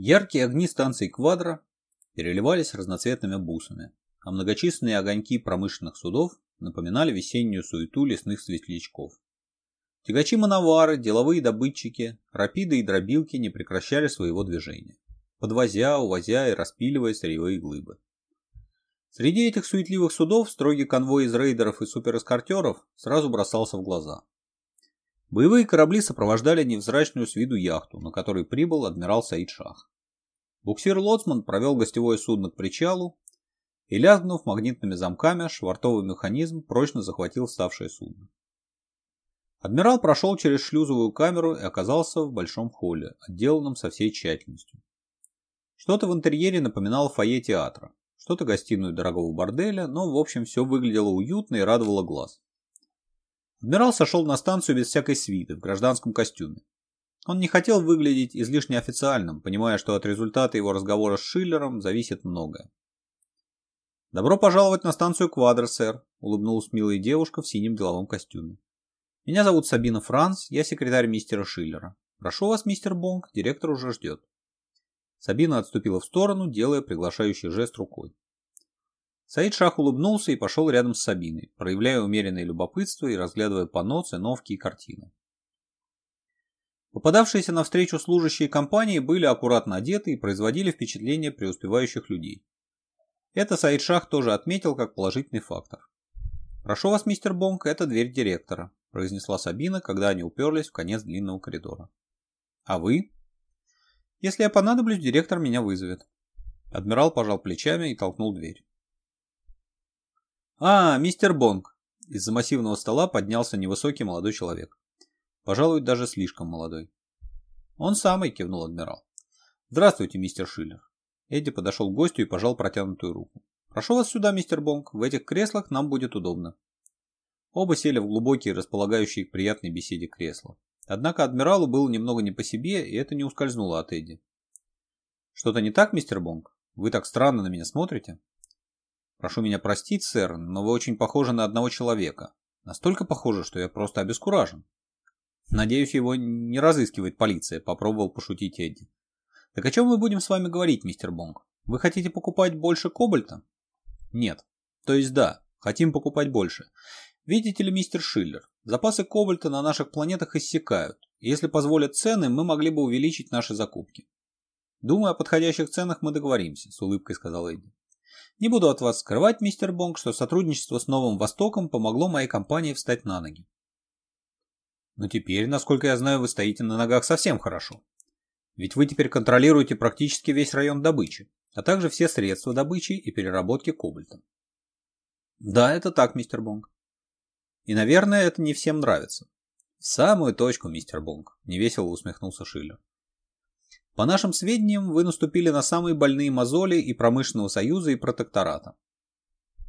Яркие огни станции Квадро переливались разноцветными бусами, а многочисленные огоньки промышленных судов напоминали весеннюю суету лесных светлячков. Тягачи-мановары, деловые добытчики, рапиды и дробилки не прекращали своего движения, подвозя, увозя и распиливая сырьевые глыбы. Среди этих суетливых судов строгий конвой из рейдеров и суперэскортеров сразу бросался в глаза – Боевые корабли сопровождали невзрачную с виду яхту, на которой прибыл адмирал Саид Шах. Буксир-лоцман провел гостевое судно к причалу и, лязгнув магнитными замками, швартовый механизм прочно захватил вставшее судно. Адмирал прошел через шлюзовую камеру и оказался в большом холле, отделанном со всей тщательностью. Что-то в интерьере напоминало фойе театра, что-то гостиную дорогого борделя, но в общем все выглядело уютно и радовало глаз. Адмирал сошел на станцию без всякой свиты, в гражданском костюме. Он не хотел выглядеть излишне официальным, понимая, что от результата его разговора с Шиллером зависит многое. «Добро пожаловать на станцию Квадр, сэр», — улыбнулась милая девушка в синем деловом костюме. «Меня зовут Сабина Франц, я секретарь мистера Шиллера. Прошу вас, мистер Бонг, директор уже ждет». Сабина отступила в сторону, делая приглашающий жест рукой. Саид Шах улыбнулся и пошел рядом с Сабиной, проявляя умеренное любопытство и разглядывая панно, циновки и картины. Попадавшиеся навстречу служащие компании были аккуратно одеты и производили впечатление преуспевающих людей. Это Саид Шах тоже отметил как положительный фактор. «Прошу вас, мистер Бонг, это дверь директора», – произнесла Сабина, когда они уперлись в конец длинного коридора. «А вы?» «Если я понадоблюсь, директор меня вызовет». Адмирал пожал плечами и толкнул дверь. «А, мистер Бонг!» Из-за массивного стола поднялся невысокий молодой человек. Пожалуй, даже слишком молодой. «Он самый!» – кивнул адмирал. «Здравствуйте, мистер Шиллер!» Эдди подошел к гостю и пожал протянутую руку. «Прошу вас сюда, мистер Бонг. В этих креслах нам будет удобно». Оба сели в глубокие, располагающие к приятной беседе кресла. Однако адмиралу было немного не по себе, и это не ускользнуло от Эдди. «Что-то не так, мистер Бонг? Вы так странно на меня смотрите?» Прошу меня простить, сэр, но вы очень похожи на одного человека. Настолько похожи, что я просто обескуражен. Надеюсь, его не разыскивает полиция, попробовал пошутить Эдди. Так о чем мы будем с вами говорить, мистер Бонг? Вы хотите покупать больше кобальта? Нет. То есть да, хотим покупать больше. Видите ли, мистер Шиллер, запасы кобальта на наших планетах иссякают. Если позволят цены, мы могли бы увеличить наши закупки. Думаю, о подходящих ценах мы договоримся, с улыбкой сказал Эдди. Не буду от вас скрывать, мистер Бонг, что сотрудничество с Новым Востоком помогло моей компании встать на ноги. Но теперь, насколько я знаю, вы стоите на ногах совсем хорошо. Ведь вы теперь контролируете практически весь район добычи, а также все средства добычи и переработки кобальта. Да, это так, мистер Бонг. И, наверное, это не всем нравится. В самую точку, мистер Бонг, невесело усмехнулся Шиллер. По нашим сведениям, вы наступили на самые больные мозоли и промышленного союза, и протектората.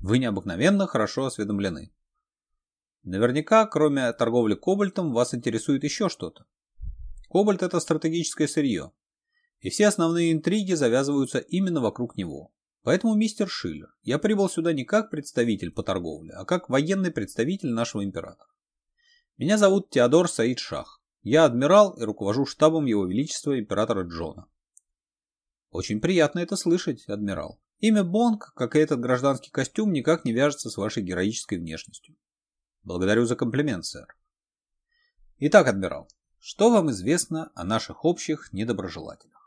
Вы необыкновенно хорошо осведомлены. Наверняка, кроме торговли кобальтом, вас интересует еще что-то. Кобальт – это стратегическое сырье, и все основные интриги завязываются именно вокруг него. Поэтому, мистер Шиллер, я прибыл сюда не как представитель по торговле, а как военный представитель нашего императора. Меня зовут Теодор Саид Шах. Я адмирал и руковожу штабом Его Величества Императора Джона. Очень приятно это слышать, адмирал. Имя Бонг, как и этот гражданский костюм, никак не вяжется с вашей героической внешностью. Благодарю за комплимент, сэр. Итак, адмирал, что вам известно о наших общих недоброжелателях?